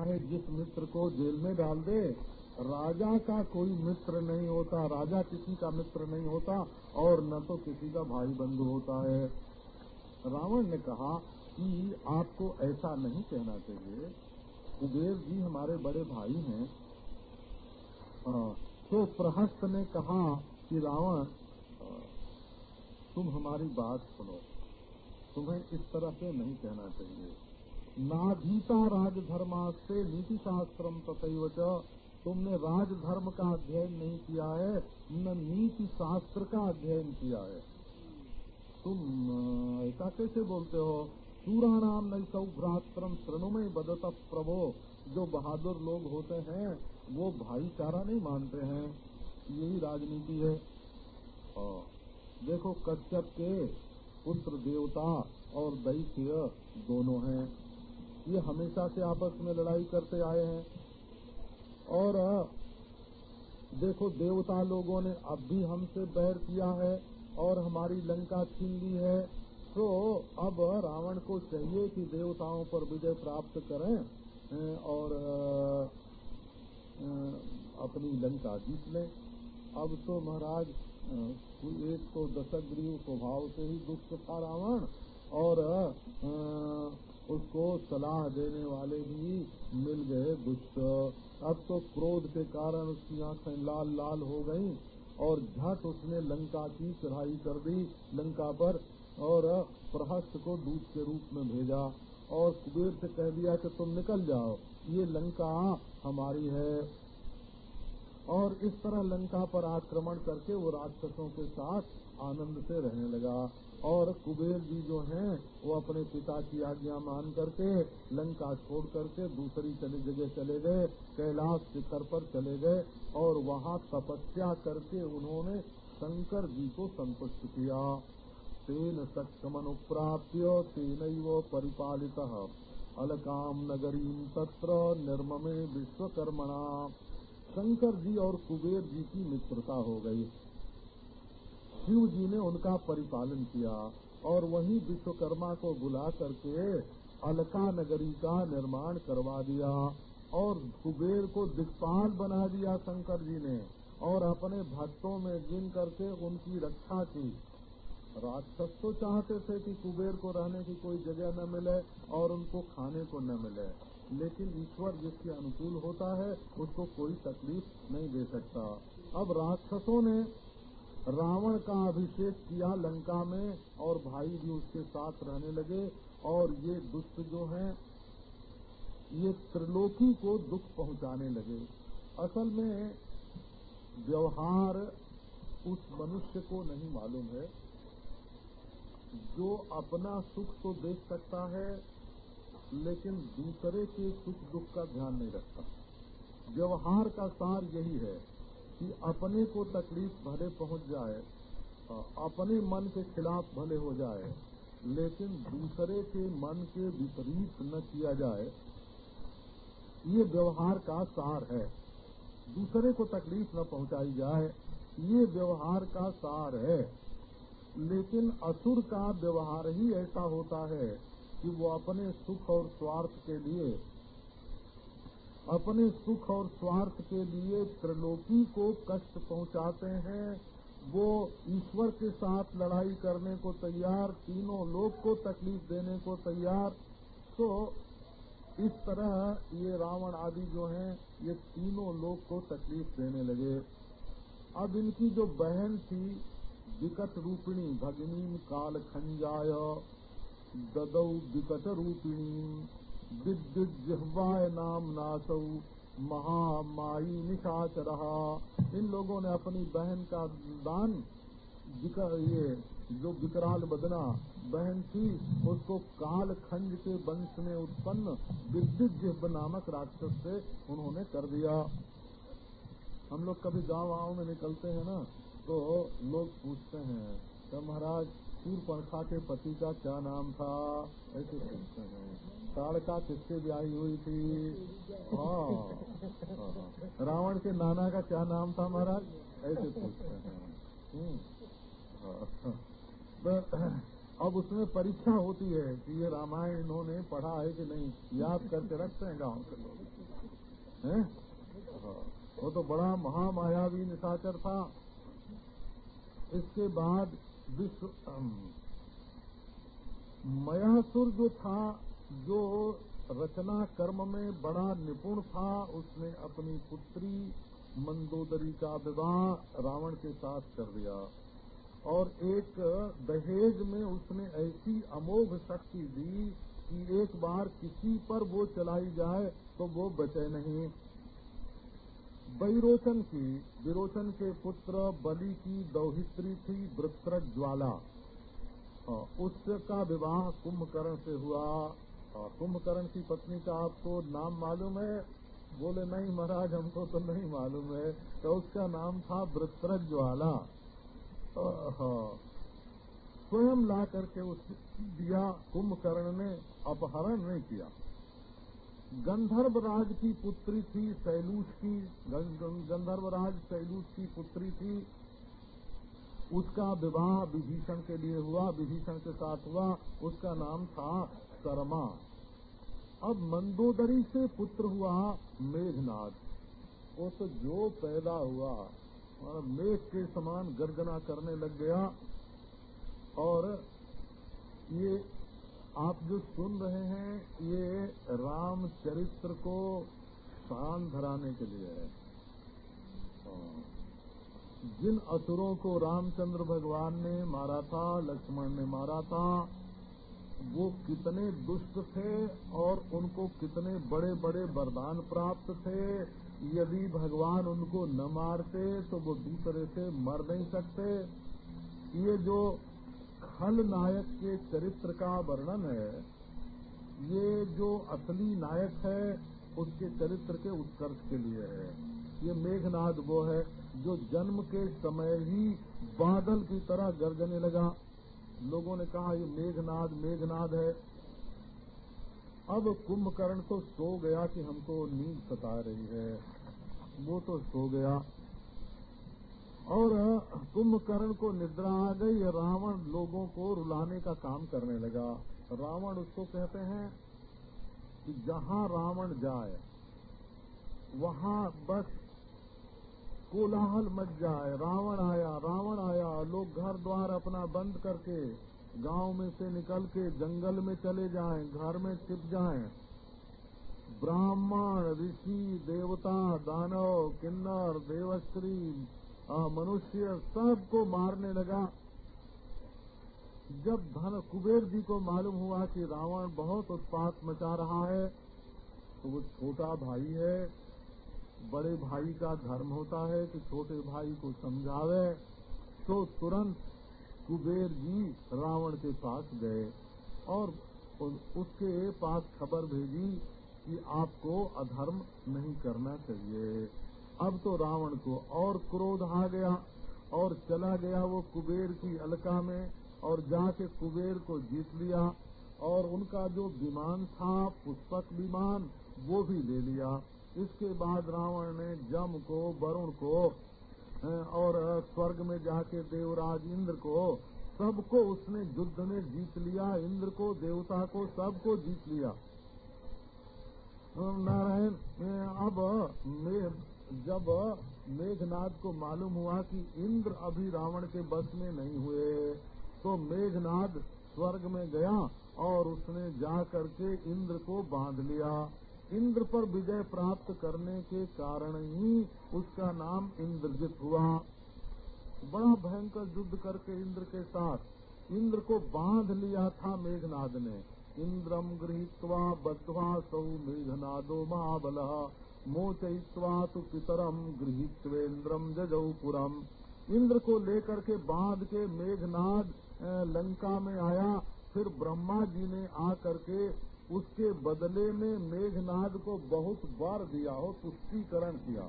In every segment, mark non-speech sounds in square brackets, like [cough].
है जिस मित्र को जेल में डाल दे, राजा का कोई मित्र नहीं होता, राजा किसी का मित्र नहीं होता, और न तो किसी का भाई बंधु होता है। रावण ने कहा कि आपको ऐसा नहीं कहना चाहिए। कुबेर जी हमारे बड़े भाई हैं। तो प्रहस्त ने कहा कि रावण तुम हमारी बात सुनो। तुम्हें इस तरह से नहीं कहना चाहिए। नाधीता राजधर्मा से नीति शास्त्रम तथा तुमने राजधर्म का अध्ययन नहीं किया है, न नीति शास्त्र का अध्ययन किया है। तुम ऐसा कैसे बोलते हो? सूराणाम नहीं सौ भ्रात्रम श्रृणुमय बदत प्रभो। जो बहादुर लोग होते हैं, वो भाईचारा नहीं मानते हैं। यही राजनीति है। देखो कश्यप के पुत्र देवता और दैत्य दोनों हैं। ये हमेशा से आपस में लड़ाई करते आए हैं। और देखो, देवता लोगों ने अब भी हमसे बैर किया है और हमारी लंका छीन ली है। तो अब रावण को चाहिए कि देवताओं पर विजय प्राप्त करें और अपनी लंका जीत लें। अब तो महाराज एक तो दशग्रीव स्वभाव से ही दुष्ट था रावण, और उसको सलाह देने वाले भी मिल गए दुष्ट अब तो क्रोध के कारण उसकी आँखें लाल लाल हो गईं और झट उसने लंका की चढ़ाई कर दी लंका पर और प्रहस्त को दूत के रूप में भेजा और कुबेर से कह दिया कि तुम निकल जाओ, ये लंका हमारी है। और इस तरह लंका पर आक्रमण करके वो राक्षसों के साथ आनंद से रहने लगा। और कुबेर जी जो हैं, वो अपने पिता की आज्ञा मान करके लंका छोड़ करके दूसरी चली जगह चले गए, कैलाश शिखर पर चले गए और वहाँ तपस्या करके उन्होंने शंकर जी को संतुष्ट किया। तेन सक्षमनुप्राप्य तेन परिपालित। अलकाम नगरी तत्र निर्ममे विश्वकर्मणा। शंकर जी और कुबेर जी की मित्रता हो गई। शिव जी ने उनका परिपालन किया और वही विश्वकर्मा को बुला करके अलका नगरी का निर्माण करवा दिया और कुबेर को दिक्पाल बना दिया शंकर जी ने और अपने भक्तों में गिन करके उनकी रक्षा की। राक्षस तो चाहते थे कि कुबेर को रहने की कोई जगह न मिले और उनको खाने को न मिले, लेकिन ईश्वर जिसके अनुकूल होता है, उसको कोई तकलीफ़ नहीं दे सकता। अब राक्षसों ने रावण का अभिषेक किया लंका में और भाई भी उसके साथ रहने लगे और ये दुष्ट जो है, ये त्रिलोकी को दुख पहुँचाने लगे। असल में व्यवहार उस मनुष्य को नहीं मालूम है। जो अपना सुख तो देख सकता है, लेकिन दूसरे के सुख दुख का ध्यान नहीं रखता। व्यवहार का सार यही है कि अपने को तकलीफ़ भले पहुँच जाए अपने मन के खिलाफ भले हो जाए, लेकिन दूसरे के मन के विपरीत न किया जाए, ये व्यवहार का सार है। दूसरे को तकलीफ़ न पहुंचाई जाए, ये व्यवहार का सार है। लेकिन असुर का व्यवहार ही ऐसा होता है कि वो अपने सुख और स्वार्थ के लिए अपने सुख और स्वार्थ के लिए त्रिलोकी को कष्ट पहुंचाते हैं। वो ईश्वर के साथ लड़ाई करने को तैयार, तीनों लोग को तकलीफ़ देने को तैयार। तो इस तरह ये रावण आदि जो हैं, ये तीनों लोग को तकलीफ़ देने लगे। अब इनकी जो बहन थी, विकट रूपिणी भगिनी काल खंजाय ददौ विकट रूपिणी। विद्युजिह्वाय नाम नासौ, महामाई निशाचर इन लोगों ने अपनी बहन का दान ये जो विकराल बदना, बहन थी, उसको काल खंड के वंश में उत्पन्न विद्युत जिह्व नामक राक्षस से उन्होंने कर दिया। हम लोग कभी गाँव गाँव में निकलते हैं ना तो लोग पूछते हैं तो महाराज पंखा के पति का क्या नाम था? ऐसे ताड़का किससे ब्याही हुई थी? हाँ। रावण के नाना का क्या नाम था महाराज? ऐसे पूछते हैं। हम्म। हाँ। अब उसमें परीक्षा होती है कि ये रामायण इन्होंने पढ़ा है कि नहीं। याद करके रखते हैं गाँव के लोग। हाँ, वो तो बड़ा महामायावी निशाचर था। इसके बाद विश्व मयासुर जो था, जो रचना कर्म में बड़ा निपुण था, उसने अपनी पुत्री मंदोदरी का विवाह रावण के साथ कर दिया। और एक दहेज में उसने ऐसी अमोघ शक्ति दी कि एक बार किसी पर वो चलाई जाए तो वो बचे नहीं। बैरोचन की विरोचन के पुत्र बलि की दौहित्री थी वृत्र ज्वाला उसका विवाह कुंभकर्ण से हुआ। कुंभकर्ण की पत्नी का आपको नाम मालूम है? बोले, नहीं महाराज, हमको तो नहीं मालूम है। तो उसका नाम था वृत्र ज्वाला स्वयं ला करके उस दिया कुंभकर्ण ने अपहरण नहीं किया। गंधर्व राज की पुत्री थी सैलूस की गंधर्व राज सैलूस की पुत्री थी। उसका विवाह विभीषण के लिए हुआ, विभीषण के साथ हुआ, उसका नाम था कर्मा अब मंदोदरी से पुत्र हुआ मेघनाथ वो तो जो पैदा हुआ मेघ के समान गर्जना करने लग गया, और ये आप जो सुन रहे हैं, ये राम चरित्र को शान धराने के लिए है। जिन असुरों को रामचंद्र भगवान ने मारा था, लक्ष्मण ने मारा था, वो कितने दुष्ट थे और उनको कितने बड़े बड़े वरदान प्राप्त थे, यदि भगवान उनको न मारते तो वो दूसरे से मर नहीं सकते। ये जो खल नायक के चरित्र का वर्णन है, ये जो असली नायक है, उसके चरित्र के उत्कर्ष के लिए है। ये मेघनाद वो है, जो जन्म के समय ही बादल की तरह गर्जने लगा। लोगों ने कहा, ये मेघनाद मेघनाद है। अब कुंभकर्ण तो सो गया कि हमको नींद सता रही है। वो तो सो गया। और कुंभकर्ण को निद्रा आ गई रावण लोगों को रुलाने का काम करने लगा। रावण उसको कहते हैं कि जहाँ रावण जाए वहाँ बस कोलाहल मच जाए। रावण आया रावण आया लोग घर द्वार अपना बंद करके गाँव में से निकल के जंगल में चले जाएँ, घर में छिप जाएँ, ब्राह्मण ऋषि देवता दानव किन्नर देवश्री मनुष्य सबको मारने लगा। जब धन कुबेर जी को मालूम हुआ कि रावण बहुत उत्पात मचा रहा है तो वो छोटा भाई है, बड़े भाई का धर्म होता है कि छोटे भाई को समझावे तो तुरंत कुबेर जी रावण के पास गए और उसके पास खबर भेजी कि आपको अधर्म नहीं करना चाहिए। अब तो रावण को और क्रोध आ गया और चला गया वो कुबेर की अलका में और जाके कुबेर को जीत लिया और उनका जो विमान था, पुष्पक विमान, वो भी ले लिया। इसके बाद रावण ने जम को, वरुण को और स्वर्ग में जाके देवराज इंद्र को, सबको उसने युद्ध में जीत लिया। इंद्र को, देवता को, सबको जीत लिया। नारायण अब जब मेघनाथ को मालूम हुआ कि इंद्र अभी रावण के बस में नहीं हुए तो मेघनाथ स्वर्ग में गया और उसने जा करके इंद्र को बाँध लिया। इंद्र पर विजय प्राप्त करने के कारण ही उसका नाम इंद्रजित हुआ। बड़ा भयंकर युद्ध करके इंद्र के साथ इंद्र को बाँध लिया था मेघनाद ने। इंद्रम गृहीत्वा बद्ध्वा सौ मेघनादो महाबल मोचयित्वा तो पितरम गृहीत्वेन्द्रम जजौपुरम इंद्र को लेकर के बाँध के मेघनाद लंका में आया। फिर ब्रह्मा जी ने आकर के उसके बदले में मेघनाद को बहुत बार दिया हो पुष्टिकरण किया।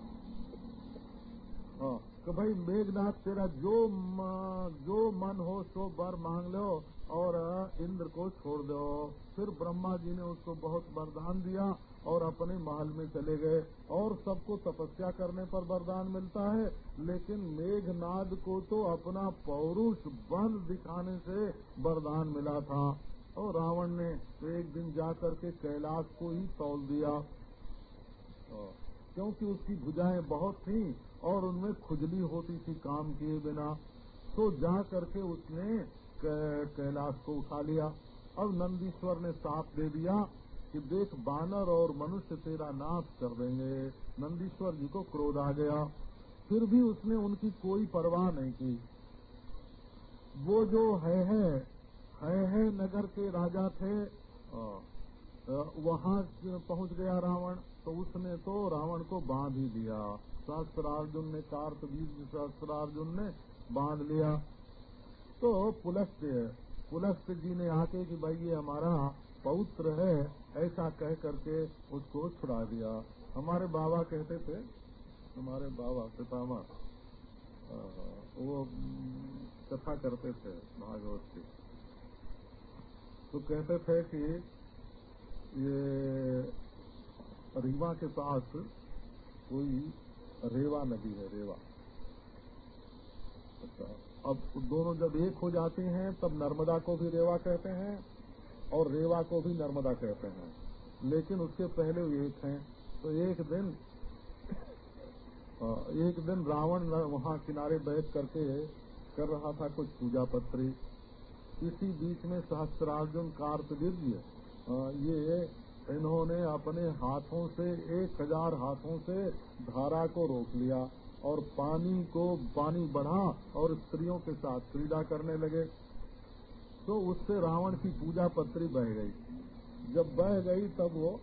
तो भाई मेघनाथ तेरा जो जो मन हो, सो बर मांग लो, और इंद्र को छोड़ दो। फिर ब्रह्मा जी ने उसको बहुत वरदान दिया। और अपने महल में चले गए और सबको तपस्या करने पर वरदान मिलता है। लेकिन मेघनाद को तो अपना पौरुष बल दिखाने से वरदान मिला था। और रावण ने एक दिन जाकर के कैलाश को ही तोल दिया। क्योंकि उसकी भुजाएँ बहुत थीं और उनमें खुजली होती थी काम किए बिना तो जा करके उसने कैलाश को उठा लिया। अब नंदीश्वर ने साफ़ दे दिया कि देख बानर और मनुष्य तेरा नाश कर देंगे। नंदीश्वर जी को क्रोध आ गया। फिर भी उसने उनकी कोई परवाह नहीं की। वो जो है है है है नगर के राजा थे वहाँ पहुँच गया रावण। तो उसने तो रावण को बाँध ही दिया। सहस्त्रार्जुन ने, कार्तवीर सहस्त्रार्जुन ने बाँध लिया। तो पुलस्त्य पुलस्त्य जी ने आके कि भाई ये हमारा पौत्र है, ऐसा कह करके उसको छुड़ा दिया। हमारे बाबा कहते थे, हमारे बाबा पितामा वो कथा करते थे भागवत की। तो कहते थे कि ये रीवा के पास कोई रेवा नदी है, रेवा। अच्छा अब दोनों जब एक हो जाते हैं, तब नर्मदा को भी रेवा कहते हैं और रेवा को भी नर्मदा कहते हैं। लेकिन उसके पहले एक हैं। तो एक दिन एक दिन रावण वहाँ किनारे बैठ करके कर रहा था कुछ पूजा पत्री। इसी बीच में सहस्त्रार्जुन कार्तवीर्य ये इन्होंने अपने हाथों से, एक हज़ार हाथों से धारा को रोक लिया और पानी को पानी बढ़ा और स्त्रियों के साथ क्रीड़ा करने लगे। तो उससे रावण की पूजा पत्री बह गई। जब बह गई, तब वो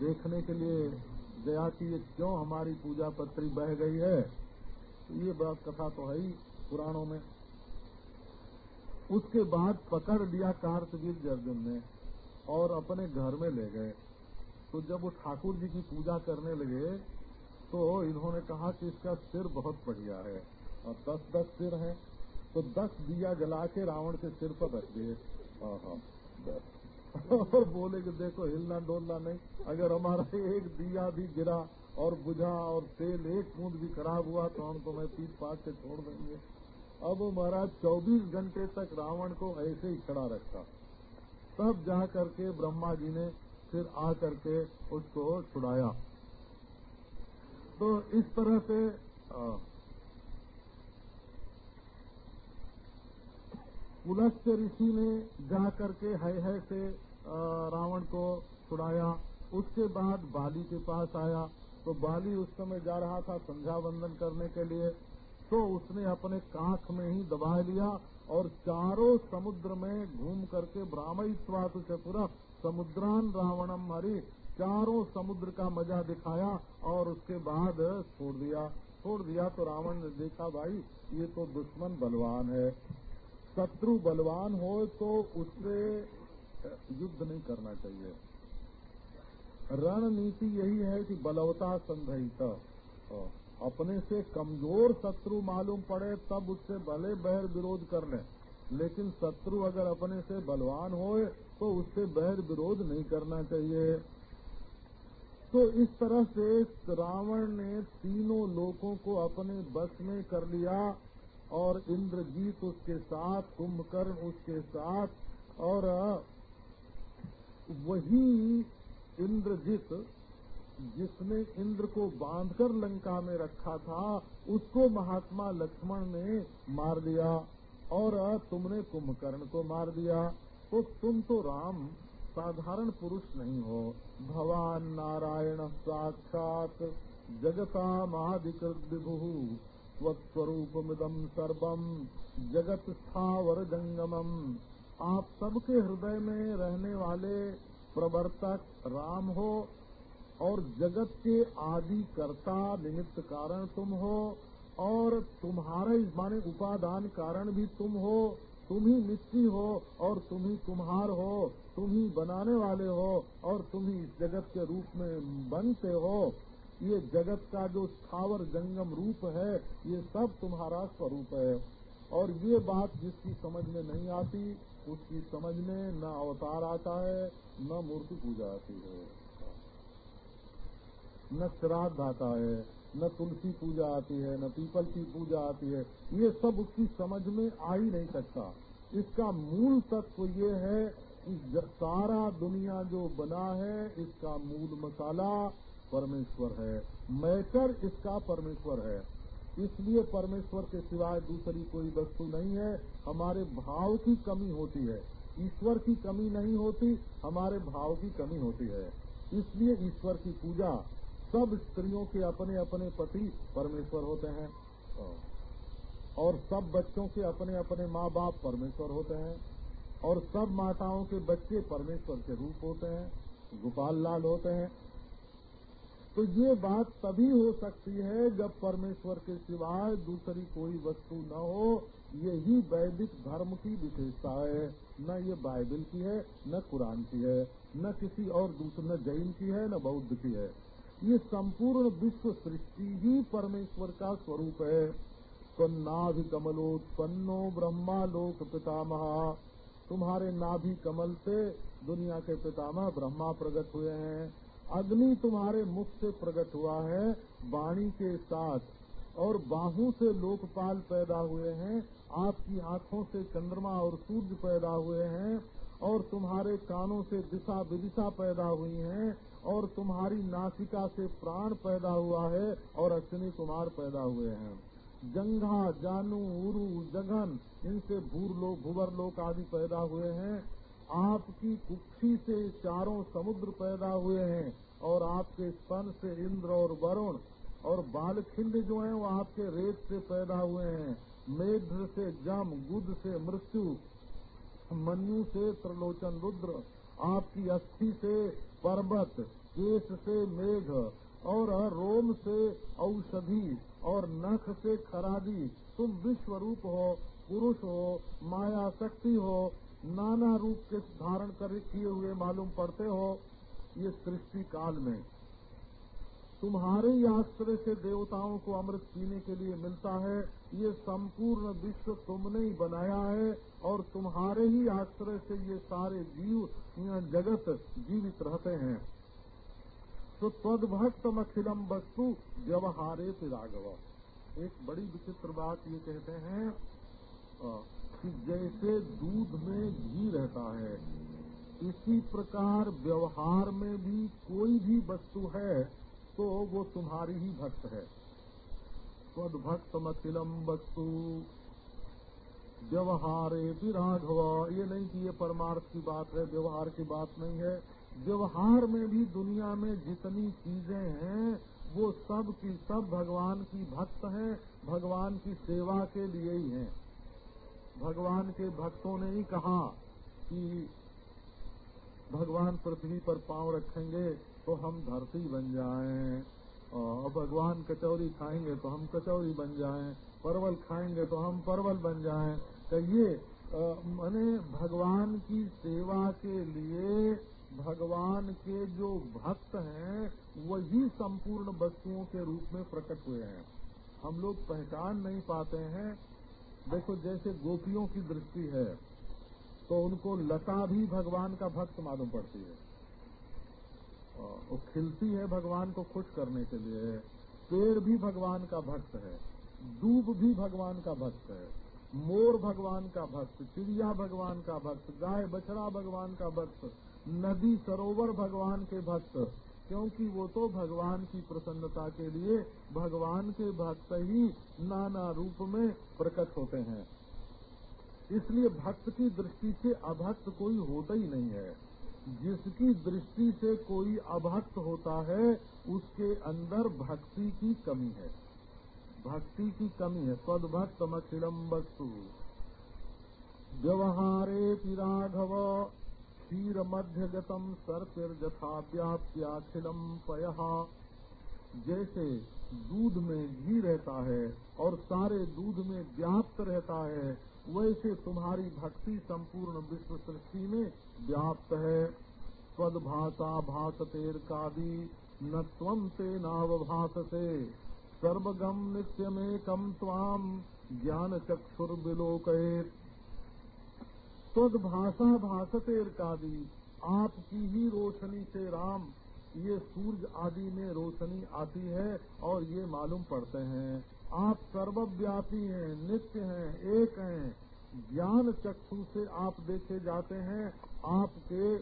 देखने के लिए गया कि ये क्यों हमारी पूजा पत्री बह गई है। तो ये बात कथा तो है ही पुराणों में। उसके बाद पकड़ लिया कार्तवीर अर्जुन ने और अपने घर में ले गए। तो जब वो ठाकुर जी की पूजा करने लगे तो इन्होंने कहा कि इसका सिर बहुत बढ़िया है और दस दस सिर है। तो दस दिया जला के रावण के सिर पर रख दिए। हाँ [laughs] और बोले कि देखो, हिलना डोलना नहीं। अगर हमारा एक दिया भी गिरा और बुझा और तेल एक बूंद भी खराब हुआ तो हमको मैं पीट पाट के छोड़ देंगे। अब वो महाराज 24 घंटे तक रावण को ऐसे ही खड़ा रखा तब जा करके ब्रह्मा जी ने फिर आ करके उसको छुड़ाया। तो इस तरह से पुलस्त्य ऋषि ने जा करके है है से रावण को छुड़ाया। उसके बाद बाली के पास आया। तो बाली उस समय जा रहा था संध्या वंदन करने के लिए। तो उसने अपने कांख में ही दबा लिया और चारों समुद्र में घूम करके ब्राह्मण चतुरा समुद्रान रावणम हरि चारों समुद्र का मज़ा दिखाया और उसके बाद छोड़ दिया। छोड़ दिया तो रावण ने देखा, भाई, ये तो दुश्मन बलवान है। शत्रु बलवान हो तो उससे युद्ध नहीं करना चाहिए। रणनीति यही है कि बलवता संधित अपने से कमज़ोर शत्रु मालूम पड़े, तब उससे भले बहर विरोध कर ले। लेकिन शत्रु अगर अपने से बलवान हो तो उससे बहर विरोध नहीं करना चाहिए। तो इस तरह से रावण ने तीनों लोगों को अपने बस में कर लिया। और इंद्रजीत उसके साथ, कुंभकर्ण उसके साथ, और वही इंद्रजीत जिसने इंद्र को बांधकर लंका में रखा था, उसको महात्मा लक्ष्मण ने मार दिया, और तुमने कुंभकर्ण को मार दिया। तो तुम तो राम, साधारण पुरुष नहीं हो। भगवान नारायण साक्षात जगता महाधिकृत विभु। स्वस्वरूपमिदम सर्वम जगत स्थावर जंगमम आप सबके हृदय में रहने वाले प्रवर्तक राम हो और जगत के आदि कर्ता निमित्त कारण तुम हो और तुम्हारे इस माने उपादान कारण भी तुम हो। तुम ही मिट्टी हो और तुम ही कुम्हार हो। तुम ही बनाने वाले हो और तुम ही इस जगत के रूप में बनते हो। ये जगत का जो स्थावर जंगम रूप है, ये सब तुम्हारा स्वरूप है। और ये बात जिसकी समझ में नहीं आती, उसकी समझ में न अवतार आता है, न मूर्ति पूजा आती है। न श्राद्ध आता है, न तुलसी पूजा आती है, न पीपल की पूजा आती है। ये सब उसकी समझ में आ ही नहीं सकता। इसका मूल तत्व ये है कि सारा दुनिया जो बना है, इसका मूल मसाला परमेश्वर है। मैटर इसका परमेश्वर है। इसलिए परमेश्वर के सिवाय दूसरी कोई वस्तु नहीं है। हमारे भाव की कमी होती है। ईश्वर की कमी नहीं होती, हमारे भाव की कमी होती है। इसलिए ईश्वर की पूजा सब स्त्रियों के अपने अपने पति परमेश्वर होते हैं। और सब बच्चों के अपने अपने माँ बाप परमेश्वर होते हैं। और सब माताओं के बच्चे परमेश्वर के रूप होते हैं। गोपाल लाल होते हैं। तो ये बात तभी हो सकती है जब परमेश्वर के सिवाय दूसरी कोई वस्तु न हो। यही वैदिक धर्म की विशेषता है। न ये बाइबल की है, न कुरान की है, न किसी और दूसरे न जैन की है, न बौद्ध की है। ये संपूर्ण विश्व सृष्टि ही परमेश्वर का स्वरूप है। तो कमलोत्पन्नो ब्रह्मा लोक पितामह। तुम्हारे नाभि कमल से दुनिया के पितामह ब्रह्मा प्रकट हुए हैं। अग्नि तुम्हारे मुख से प्रकट हुआ है, वाणी के साथ। और बाहू से लोकपाल पैदा हुए हैं, आपकी आँखों से चंद्रमा और सूर्य पैदा हुए हैं, और तुम्हारे कानों से दिशा विदिशा पैदा हुई हैं, और तुम्हारी नासिका से प्राण पैदा हुआ है, और अश्विनी कुमार पैदा हुए हैं। जंघा, जानू, उरु जगन इनसे भूर लोक भूवर लोक आदि पैदा हुए हैं आपकी कुक्षी से चारों समुद्र पैदा हुए हैं और आपके स्तन से इंद्र और वरुण और बालखिंड जो हैं वो आपके रेत से पैदा हुए हैं। मेघ से जम गुद से मृत्यु मनु से त्रिलोचन रुद्र, आपकी अस्थि से पर्वत, केश से मेघ और रोम से औषधि और नख से खरादी। तुम विश्व रूप हो, पुरुष हो माया शक्ति हो नाना रूप के धारण कर किए हुए मालूम पड़ते हो ये सृष्टि काल में। तुम्हारे ही आश्रय से देवताओं को अमृत पीने के लिए मिलता है। ये संपूर्ण विश्व तुमने ही बनाया है और तुम्हारे ही आश्रय से ये सारे जीव जगत जीवित रहते हैं। तो तदभक्त अखिलम वस्तु व्यवहारे राघव। एक बड़ी विचित्र बात ये कहते हैं कि जैसे दूध में घी रहता है। इसी प्रकार व्यवहार में भी कोई भी वस्तु है तो वो तुम्हारी ही भक्त है। तद भक्त मतिलम वस्तु। व्यवहारे भी राघव, ये नहीं कि ये परमार्थ की बात है, व्यवहार की बात नहीं है। व्यवहार में भी दुनिया में जितनी चीज़ें हैं, वो सब की सब भगवान की भक्त हैं, भगवान की सेवा के लिए ही हैं। भगवान के भक्तों ने ही कहा कि भगवान पृथ्वी पर पाँव रखेंगे तो हम धरती बन जाएँ, और भगवान कचौरी खाएँगे तो हम कचौरी बन जाएँ, परवल खाएँगे तो हम परवल बन जाएँ। तो ये मैंने भगवान की सेवा के लिए भगवान के जो भक्त हैं, वही संपूर्ण वस्तुओं के रूप में प्रकट हुए हैं। हम लोग पहचान नहीं पाते हैं देखो, जैसे गोपियों की दृष्टि है तो उनको लता भी भगवान का भक्त मालूम पड़ती है। वो खिलती है भगवान को खुश करने के लिए। पेड़ भी भगवान का भक्त है, दूब भी भगवान का भक्त है, मोर भगवान का भक्त, चिड़िया भगवान का भक्त, गाय बछड़ा भगवान का भक्त, नदी सरोवर भगवान के भक्त क्योंकि वो तो भगवान की प्रसन्नता के लिए भगवान के भक्त ही नाना रूप में प्रकट होते हैं। इसलिए भक्त की दृष्टि से अभक्त कोई होता ही नहीं है। जिसकी दृष्टि से कोई अभक्त होता है, उसके अंदर भक्ति की कमी है। भक्ति की कमी है। सदभक्त मखिलम वस्तु व्यवहारे राघव क्षीर मध्य गतम सर्पिर्जथा व्याप्याखिलम पय। जैसे दूध में घी रहता है और सारे दूध में व्याप्त रहता है, वैसे तुम्हारी भक्ति संपूर्ण विश्व सृष्टि में व्याप्त है। स्वदभाषा भाषतेर कादी न तम से नावभाषते सर्वगम नित्यमेकम स्वाम ज्ञान चक्षुर विलोकेत स्वदभाषा भाषतेर कादी आपकी ही रोशनी से राम। ये सूरज आदि में रोशनी आती है और ये मालूम पड़ते हैं। आप सर्वव्यापी हैं, नित्य हैं, एक हैं। ज्ञान चक्षु से आप देखे जाते हैं। आपके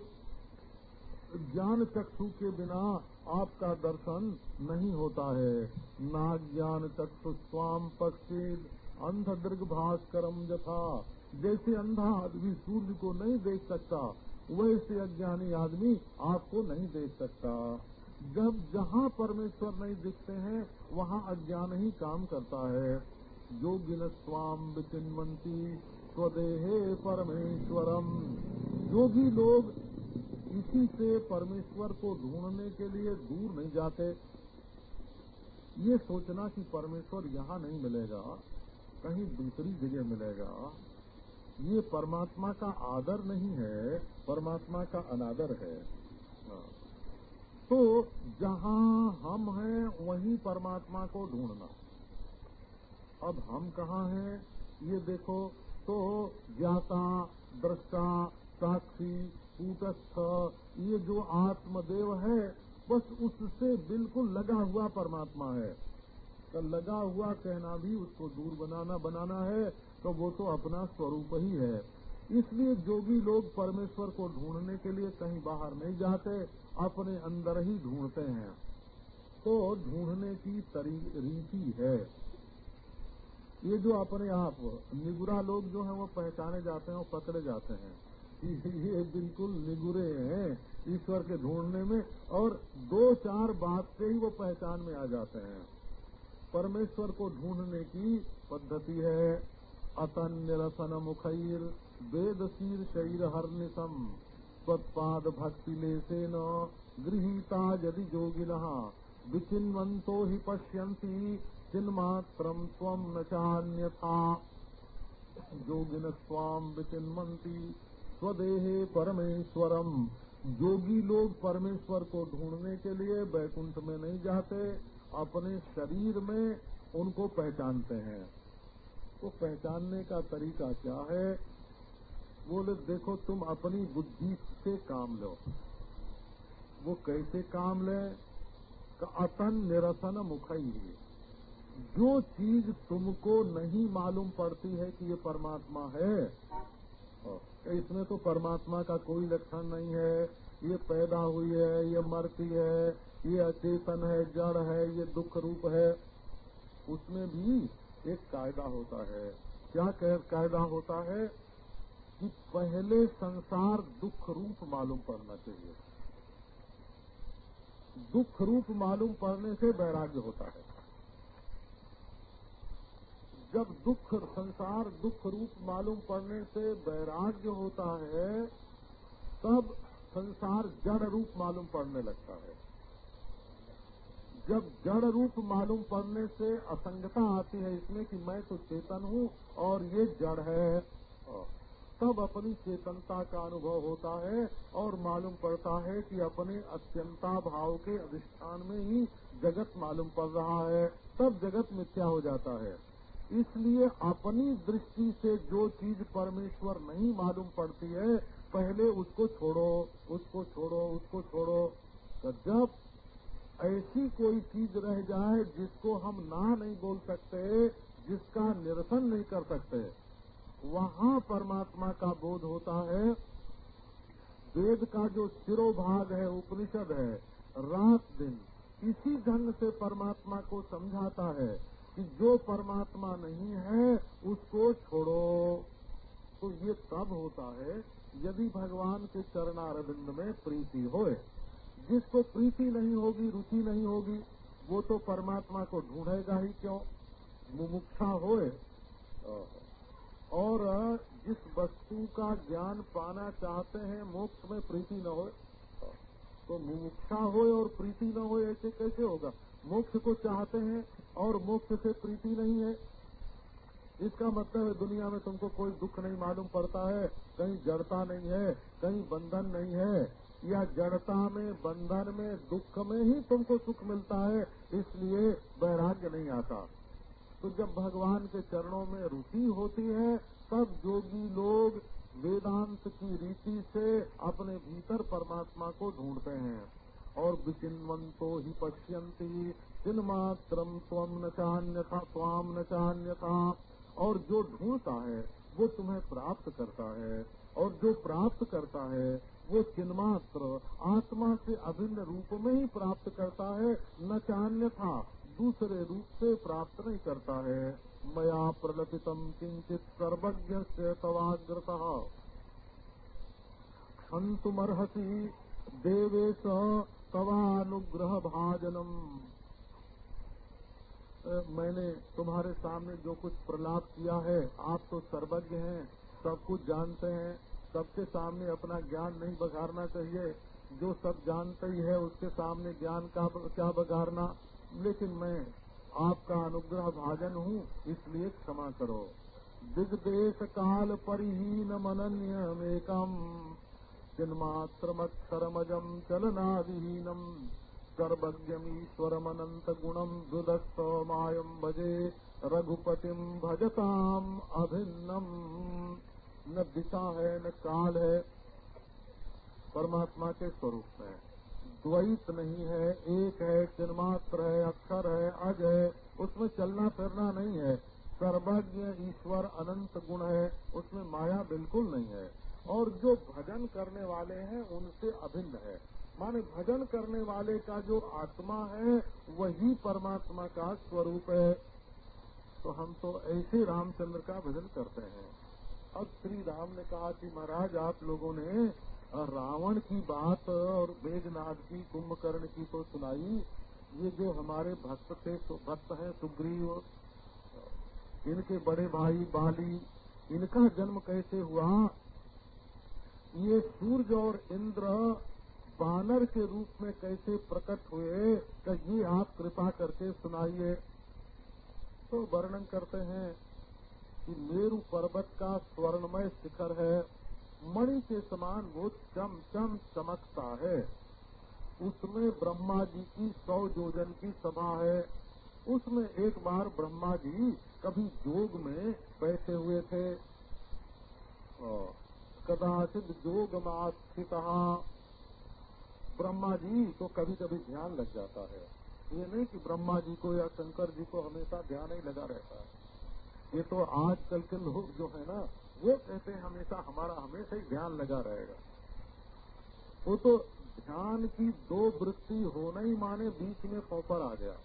ज्ञान चक्षु के बिना आपका दर्शन नहीं होता है। ना ज्ञान चक्षु स्वाम पक्षी। अंध दृग भास्करम यथा। जैसे अंधा आदमी सूर्य को नहीं देख सकता, वैसे अज्ञानी आदमी आपको नहीं देख सकता। जब जहाँ परमेश्वर नहीं दिखते हैं, वहाँ अज्ञान ही काम करता है। योगिन स्वाम विचिन्वंती स्वदेहे परमेश्वरम। योगी लोग इसी से परमेश्वर को ढूँढने के लिए दूर नहीं जाते। ये सोचना कि परमेश्वर यहाँ नहीं मिलेगा, कहीं दूसरी जगह मिलेगा। ये परमात्मा का आदर नहीं है, परमात्मा का अनादर है। हाँ। तो जहाँ हम हैं, वहीं परमात्मा को ढूंढना। अब हम कहाँ हैं, ये देखो तो ज्ञाता, दृष्टा, साक्षी कूटस्थ ये जो आत्मदेव है, बस उससे बिल्कुल लगा हुआ परमात्मा है। तो लगा हुआ कहना भी उसको दूर बनाना बनाना है तो वो तो अपना स्वरूप ही है। इसलिए जोगी लोग परमेश्वर को ढूँढने के लिए कहीं बाहर नहीं जाते, अपने अंदर ही ढूंढते हैं। तो ढूँढने की रीति है। ये जो अपने आप, निगुरा लोग जो हैं, वो पहचाने जाते हैं और पकड़े जाते हैं। [laughs] ये बिल्कुल निगुरे हैं ईश्वर के ढूँढने में और दो चार बात से ही वो पहचान में आ जाते हैं। परमेश्वर को ढूँढने की पद्धति है। अतन निरसन मुखैर वेद शीर शरीर हर्निशम स्वत्पाद भक्ति लेसे न गृहीता यदि जोगिन। विचिन्वंतो ही पश्यन्ति चिन्मात्रम स्वम न चान्यथा। स्वाम विचिन्वंती स्वदेहे परमेश्वरम। योगी लोग परमेश्वर को ढूँढने के लिए बैकुंठ में नहीं जाते, अपने शरीर में उनको पहचानते हैं। तो पहचानने का तरीका क्या है? बोले देखो, तुम अपनी बुद्धि से काम लो। वो कैसे काम ले? अतन निरसन मुखई। जो चीज़ तुमको नहीं मालूम पड़ती है कि ये परमात्मा है इसमें तो परमात्मा का कोई लक्षण नहीं है। ये पैदा हुई है, ये मरती है, ये अचेतन है, जड़ है, ये दुख रूप है। उसमें भी एक कायदा होता है। क्या कायदा होता है कि पहले संसार दुख रूप मालूम पड़ना चाहिए। दुख रूप मालूम पड़ने से वैराग्य होता है। जब दुख, संसार दुख रूप मालूम पड़ने से वैराग्य होता है, तब संसार जड़ रूप मालूम पड़ने लगता है। जब जड़ रूप मालूम पड़ने से असंगता आती है इसमें कि मैं तो चेतन हूँ और ये जड़ है। तब अपनी चेतनता का अनुभव होता है और मालूम पड़ता है कि अपने अत्यंता भाव के अधिष्ठान में ही जगत मालूम पड़ रहा है। तब जगत मिथ्या हो जाता है। इसलिए अपनी दृष्टि से जो चीज़ परमेश्वर नहीं मालूम पड़ती है, पहले उसको छोड़ो उसको छोड़ो उसको छोड़ो। तो जब ऐसी कोई चीज़ रह जाए जिसको हम ना नहीं बोल सकते, जिसका निरसन नहीं कर सकते। वहाँ परमात्मा का बोध होता है। वेद का जो सिरोभाग है, उपनिषद है, रात दिन इसी ढंग से परमात्मा को समझाता है कि जो परमात्मा नहीं है, उसको छोड़ो। तो ये तब होता है यदि भगवान के चरणारविंद में प्रीति होए। जिसको प्रीति नहीं होगी, रुचि नहीं होगी, वो तो परमात्मा को ढूंढेगा ही क्यों? मुमुक्षा होए। और जिस वस्तु का ज्ञान पाना चाहते हैं, मोक्ष में प्रीति न हो तो मुमुक्षा हो और प्रीति न हो ऐसे कैसे होगा? मोक्ष को चाहते हैं और मोक्ष से प्रीति नहीं है। इसका मतलब है, दुनिया में तुमको कोई दुख नहीं मालूम पड़ता है, कहीं जड़ता नहीं है, कहीं बंधन नहीं है। या जड़ता में, बंधन में, दुख में ही तुमको सुख मिलता है, इसलिए वैराग्य नहीं आता। तो जब भगवान के चरणों में रुचि होती है, तब योगी लोग वेदांत की रीति से अपने भीतर परमात्मा को ढूंढते हैं। और विचिन्वंतो ही पश्यंती चिन्मात्रम स्वम न चान्यथा स्वाम न चान्यथा। और जो ढूंढता है, वो तुम्हें प्राप्त करता है। और जो प्राप्त करता है वो चिन्मात्र आत्मा से अभिन्न रूप में ही प्राप्त करता है, न चान्य था, दूसरे रूप से प्राप्त नहीं करता है। मया प्रलपितम किंचित सर्वज्ञ से तवाग्रत। क्षंतुमर्हसी देवेश तवानुग्रह भाजनम मैंने तुम्हारे सामने जो कुछ प्रलाप किया है, आप तो सर्वज्ञ हैं, सब कुछ जानते हैं। सबके सामने अपना ज्ञान नहीं बघारना चाहिए। जो सब जानते ही है, उसके सामने ज्ञान का क्या बघारना? लेकिन मैं आपका अनुग्रह भाजन हूँ, इसलिए क्षमा करो। दिग्देश काल परिहीन मनन्यमेकम चिन्मात्रमक्षरमजम चलनादिहीनम सर्वज्ञमीश्वरमनंत गुणम दुदस्त मायम भजे रघुपतिम भजताम अभिन्नम। न दिशा है, न काल है, परमात्मा के स्वरूप में द्वैत नहीं है, एक है, चिन्मात्र है, अक्षर है, अज है, उसमें चलना फिरना नहीं है। सर्वज्ञ ईश्वर अनंत गुण है, उसमें माया बिल्कुल नहीं है। और जो भजन करने वाले हैं, उनसे अभिन्न है। माने भजन करने वाले का जो आत्मा है, वही परमात्मा का स्वरूप है। तो हम तो ऐसे रामचंद्र का भजन करते हैं। अब श्री राम ने कहा कि महाराज, आप लोगों ने रावण की बात और मेघनाथ की, कुंभकर्ण की तो सुनाई। ये जो हमारे भक्त थे भक्त हैं, सुग्रीव, इनके बड़े भाई, बाली, इनका जन्म कैसे हुआ? ये सूर्य और इंद्र बानर के रूप में कैसे प्रकट हुए? ये आप, कृपा करके सुनाइए। तो वर्णन करते हैं। कि मेरु पर्वत का स्वर्णमय शिखर है, मणि के समान वो चम चम चमकता है। उसमें ब्रह्मा जी की सौ योजन की सभा है। उसमें एक बार ब्रह्मा जी कभी जोग में बैठे हुए थे। कदाचित जोग मास्थित ब्रह्मा जी को कभी कभी ध्यान लग जाता है। ये नहीं कि ब्रह्मा जी को या शंकर जी को हमेशा ध्यान ही लगा रहता है। ये तो आजकल के लोग जो है ना, वो कहते हैं हमेशा, हमारा हमेशा ही ध्यान लगा रहेगा। वो तो ध्यान की दो वृत्ति होना ही माने बीच में पोपर आ गया।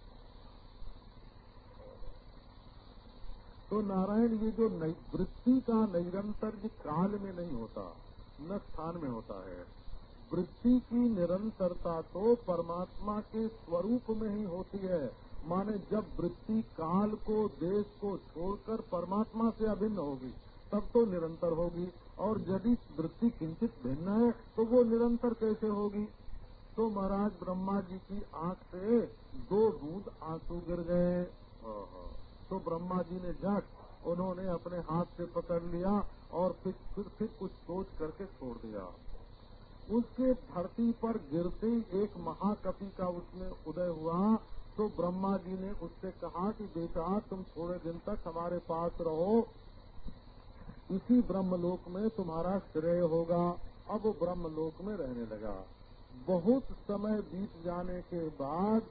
तो नारायण, ये जो वृत्ति का निरंतर काल में नहीं होता, न स्थान में होता है। वृत्ति की निरंतरता तो परमात्मा के स्वरूप में ही होती है। माने जब वृत्ति काल को देश को छोड़कर परमात्मा से अभिन्न होगी तब तो निरंतर होगी। और यदि वृत्ति किंचित भिन्न है तो वो निरंतर कैसे होगी? तो महाराज ब्रह्मा जी की आँख से दो बूंद आँसू गिर गए। तो ब्रह्मा जी ने झट उन्होंने अपने हाथ से पकड़ लिया और फिर फिर, फिर कुछ सोच करके छोड़ दिया। उसके धरती पर गिरते ही एक महाकपि का उसमें उदय हुआ। तो ब्रह्मा जी ने उससे कहा कि बेटा, तुम थोड़े दिन तक हमारे पास रहो। इसी ब्रह्मलोक में तुम्हारा श्रेय होगा। अब वो ब्रह्मलोक में रहने लगा। बहुत समय बीत जाने के बाद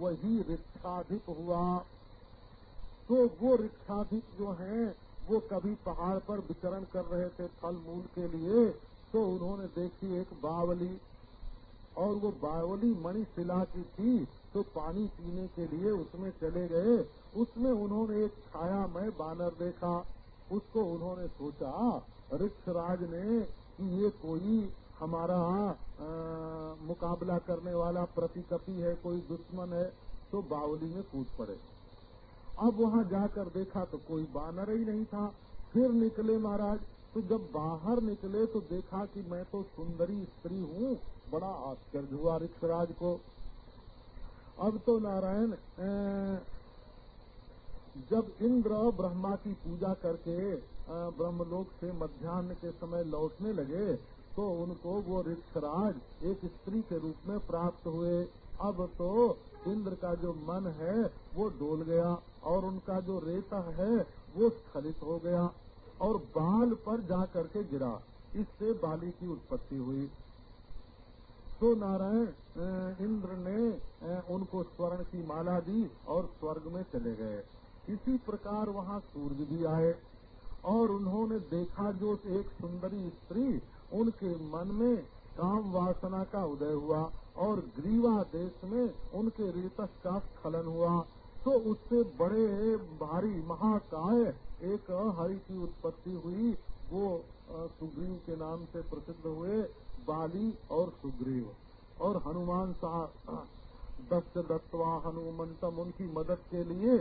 वही रिक्षाधिक हुआ। तो वो रिक्षाधिक जो हैं, वो कभी पहाड़ पर विचरण कर रहे थे फल मूल के लिए तो उन्होंने देखी एक बावली। और वो बावली मणिशिला की थी। तो पानी पीने के लिए उसमें चले गए। उसमें उन्होंने एक छाया में बानर देखा। उसको उन्होंने सोचा रिक्षराज ने कि ये कोई हमारा आ, मुकाबला करने वाला प्रतिकपी है कोई दुश्मन है? तो बावली में कूद पड़े। अब वहाँ जाकर देखा तो कोई बानर ही नहीं था। फिर निकले महाराज। तो जब बाहर निकले तो देखा कि मैं तो सुंदरी स्त्री हूँ। बड़ा आश्चर्य हुआ ऋक्षराज को। अब तो नारायण जब इंद्र ब्रह्मा की पूजा करके ब्रह्मलोक से मध्यान्ह के समय लौटने लगे तो उनको वो ऋक्षराज एक स्त्री के रूप में प्राप्त हुए। अब तो इंद्र का जो मन है, वो डोल गया और उनका जो रेता है, वो स्खलित हो गया और बाल पर जा करके गिरा। इससे बाली की उत्पत्ति हुई। तो नारायण इंद्र ने उनको स्वर्ण की माला दी और स्वर्ग में चले गए। इसी प्रकार वहाँ सूर्य भी आए और उन्होंने देखा जो एक सुंदरी स्त्री उनके मन में काम वासना का उदय हुआ और ग्रीवा देश में उनके रेतस का स्खलन हुआ। तो उससे बड़े भारी महाकाय, एक हरि की उत्पत्ति हुई, वो सुग्रीव के नाम से प्रसिद्ध हुए। बाली और सुग्रीव और हनुमान साहब दत्त दत्तवा हनुमंतम उनकी मदद के लिए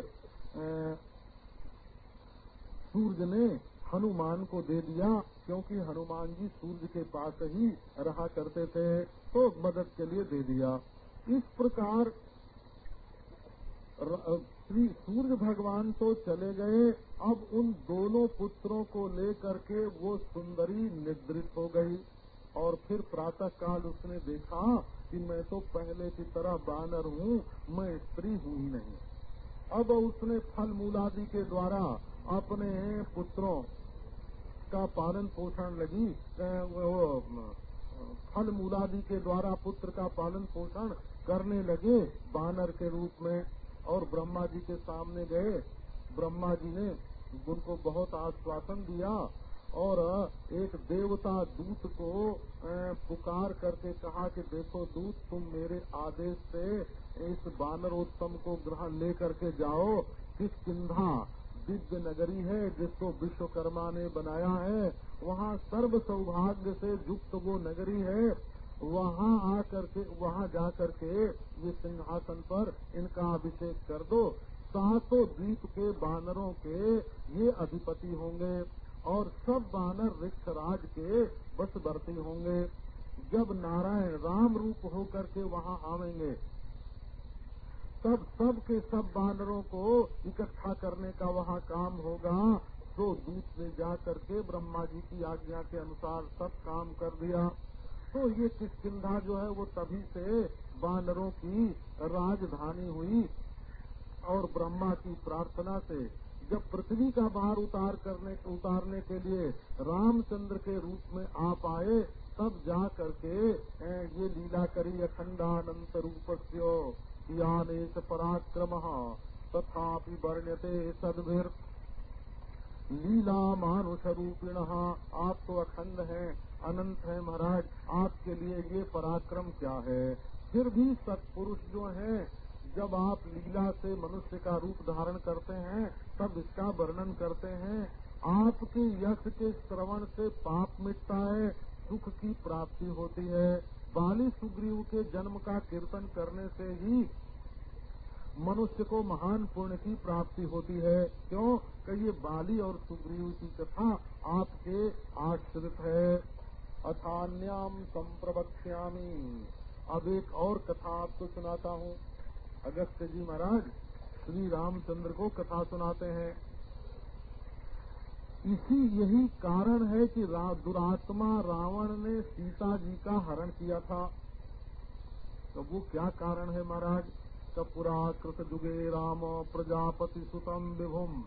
सूर्य ने हनुमान को दे दिया, क्योंकि हनुमान जी सूर्य के पास ही रहा करते थे तो मदद के लिए दे दिया। इस प्रकार श्री सूर्य भगवान तो चले गए, अब उन दोनों पुत्रों को लेकर के वो सुंदरी निद्रित हो गई। और फिर प्रातः काल उसने देखा कि मैं तो पहले की तरह बानर हूँ, मैं स्त्री हूँ ही नहीं। अब उसने फल मूलादि के द्वारा अपने पुत्रों का पालन पोषण लगी वो, फल मूलादि के द्वारा पुत्र का पालन पोषण करने लगे बानर के रूप में और ब्रह्मा जी के सामने गए। ब्रह्मा जी ने उनको बहुत आश्वासन दिया और एक देवता दूत को पुकार करके कहा कि देखो दूत, तुम मेरे आदेश से इस बानरोत्तम को ग्रहण लेकर के जाओ। किस किंधा दिव्य नगरी है जिसको विश्वकर्मा ने बनाया है। वहाँ सर्व सौभाग्य से युक्त वो नगरी है। वहाँ आकर के, वहाँ जा कर के ये सिंहासन पर इनका अभिषेक कर दो। सातों द्वीप के बानरों के ये अधिपति होंगे। और सब बानर रिक्ष राज के बसवर्ती होंगे। जब नारायण राम रूप होकर के वहाँ आवेंगे, तब सब के सब बानरों को इकट्ठा करने का वहाँ काम होगा। तो दूत ने जा करके ब्रह्मा जी की आज्ञा के अनुसार सब काम कर दिया। तो ये किसकिधा जो है, वो तभी से बानरों की राजधानी हुई और ब्रह्मा की प्रार्थना से जब पृथ्वी का भार उतार करने, उतारने के लिए रामचंद्र के रूप में आप आए, तब जा करके ये लीला करी अखंडानंत रूप यानेश पराक्रम तथा वर्ण्यते सदभिर। लीला मानुष रूपिण, आप तो अखंड हैं, अनंत है महाराज, आपके लिए ये पराक्रम क्या है? फिर भी सत्पुरुष जो हैं, जब आप लीला से मनुष्य का रूप धारण करते हैं तब इसका वर्णन करते हैं। आपके यश के श्रवण से पाप मिटता है, सुख की प्राप्ति होती है। बाली सुग्रीव के जन्म का कीर्तन करने से ही मनुष्य को महान पुण्य की प्राप्ति होती है। क्यों? कि ये बाली और सुग्रीव की कथा आपके आश्रित है। अथान्याम संप्रवक्ष्यामी। अब एक और कथा आपको सुनाता हूँ। अगस्त जी महाराज श्री रामचंद्र को कथा सुनाते हैं। इसी यही कारण है कि दुरात्मा रावण ने सीता जी का हरण किया था। तो वो क्या कारण है महाराज? कपुरा कृत जुगे राम, प्रजापति सुतम विभुम,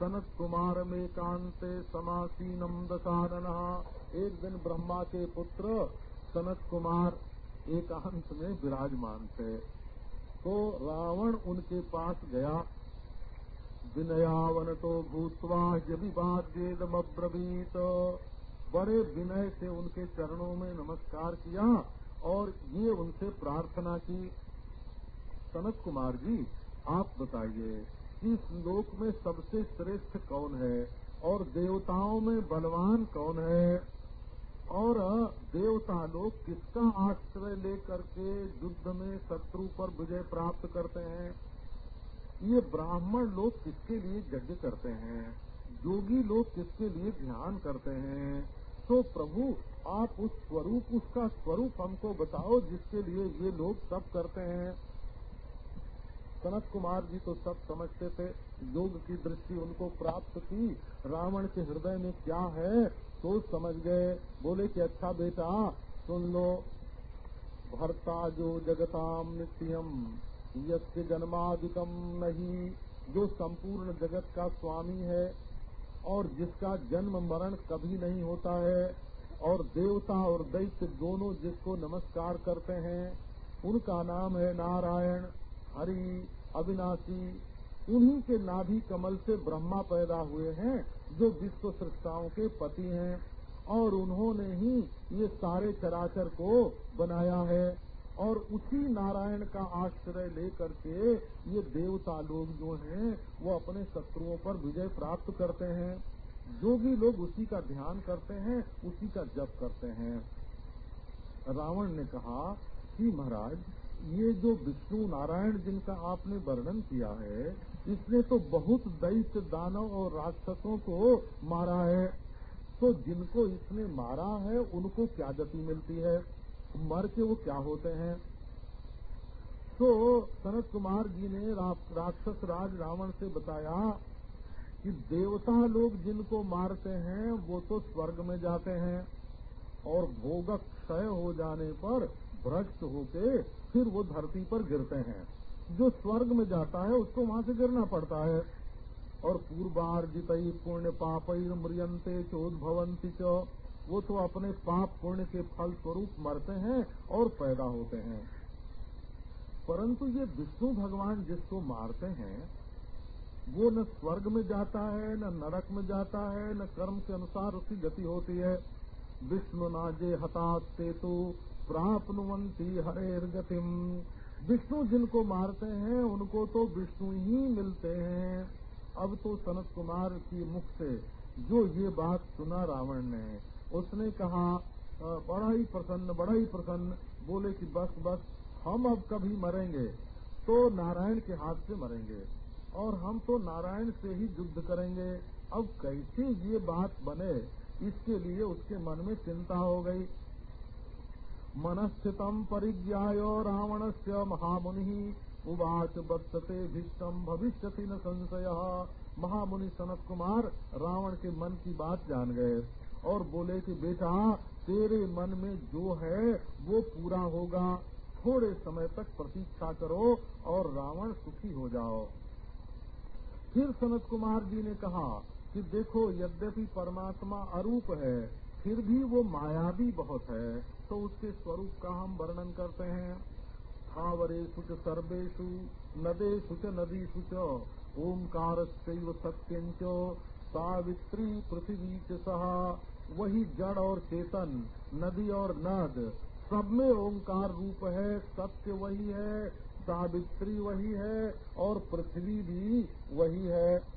सनत कुमार में कांते समासीनम दशानन एक दिन ब्रह्मा के पुत्र सनत कुमार एकांत में विराजमान थे। तो रावण उनके पास गया। विनयावन तो भूतवा यभिवाद्येदमब्रवीत बड़े विनय से उनके चरणों में नमस्कार किया और ये उनसे प्रार्थना की। सनत कुमार जी, आप बताइए, इस लोक में सबसे श्रेष्ठ कौन है और देवताओं में बलवान कौन है? और देवता लोग किसका आश्रय लेकर के युद्ध में शत्रु पर विजय प्राप्त करते हैं? ये ब्राह्मण लोग किसके लिए यज्ञ करते हैं? योगी लोग किसके लिए ध्यान करते हैं? तो प्रभु, आप उस स्वरूप, उसका स्वरूप हमको बताओ जिसके लिए ये लोग सब करते हैं। सनत कुमार जी तो सब समझते थे। योग की दृष्टि उनको प्राप्त थी रावण के हृदय में क्या है? तो समझ गए। बोले कि अच्छा बेटा, सुन लो। भरता जो जगताम नित्यम यज्ञ जन्मादिकम नहीं। जो संपूर्ण जगत का स्वामी है और जिसका जन्म मरण कभी नहीं होता है, और देवता और दैत्य दोनों जिसको नमस्कार करते हैं, उनका नाम है नारायण। हरि। अविनाशी, उन्हीं के नाभि कमल से ब्रह्मा पैदा हुए हैं, जो विश्व सृष्टाओं के पति हैं, और उन्होंने ही ये सारे चराचर को बनाया है, और उसी नारायण का आश्रय लेकर के ये देवता लोग जो हैं, वो अपने शत्रुओं पर विजय प्राप्त करते हैं। जो भी लोग उसी का ध्यान करते हैं, उसी का जप करते हैं। रावण ने कहा कि महाराज ये जो विष्णु नारायण जिनका आपने वर्णन किया है, इसने तो बहुत दैत्य दानव और राक्षसों को मारा है। तो जिनको इसने मारा है, उनको क्या गति मिलती है? मर के वो क्या होते हैं? तो सनत कुमार जी ने राक्षस राज रावण से बताया कि देवता लोग जिनको मारते हैं, वो तो स्वर्ग में जाते हैं और भोगक क्षय हो जाने पर भ्रष्ट होके फिर वो धरती पर गिरते हैं। जो स्वर्ग में जाता है, उसको वहाँ से गिरना पड़ता है। और पूर्वार्जित पुण्य पापई मृयंते चोदभवंती च। वो तो अपने पाप पुण्य के फल स्वरूप मरते हैं और पैदा होते हैं। परंतु ये विष्णु भगवान जिसको मारते हैं, वो न स्वर्ग में जाता है, न नरक में जाता है, न कर्म के अनुसार उसकी गति होती है। विष्णु नाजे हतास्ते तो प्राप्नुवंती हरेर गतिम विष्णु जिनको मारते हैं, उनको तो विष्णु ही मिलते हैं। अब तो सनत कुमार की मुख से जो ये बात सुना रावण ने, उसने कहा बड़ा ही प्रसन्न, बड़ा ही प्रसन्न। बोले कि, बस बस, हम अब कभी मरेंगे तो नारायण के हाथ से मरेंगे और हम तो नारायण से ही युद्ध करेंगे। अब कैसे ये बात बने, इसके लिए उसके मन में चिंता हो गई। मनस्थितम परिज्ञाय रावण से महामुनि, उवाच बत्सते भीष्टम भविष्य न संशय। महामुनि सनत कुमार रावण के मन की बात जान गए और बोले कि बेटा, तेरे मन में जो है, वो पूरा होगा। थोड़े समय तक प्रतीक्षा करो और रावण सुखी हो जाओ। फिर सनत कुमार जी ने कहा कि देखो, यद्यपि परमात्मा अरूप है, फिर भी वो मायावी बहुत है। तो उसके स्वरूप का हम वर्णन करते हैं। स्थावरे सुच सर्वेशु नदे सुच नदी सुच ओंकार सत्यंच सावित्री पृथ्वी च सहा, वही जड़ और चेतन, नदी और नद, सब में ओंकार रूप है, सत्य वही है, सावित्री वही है और पृथ्वी भी वही है।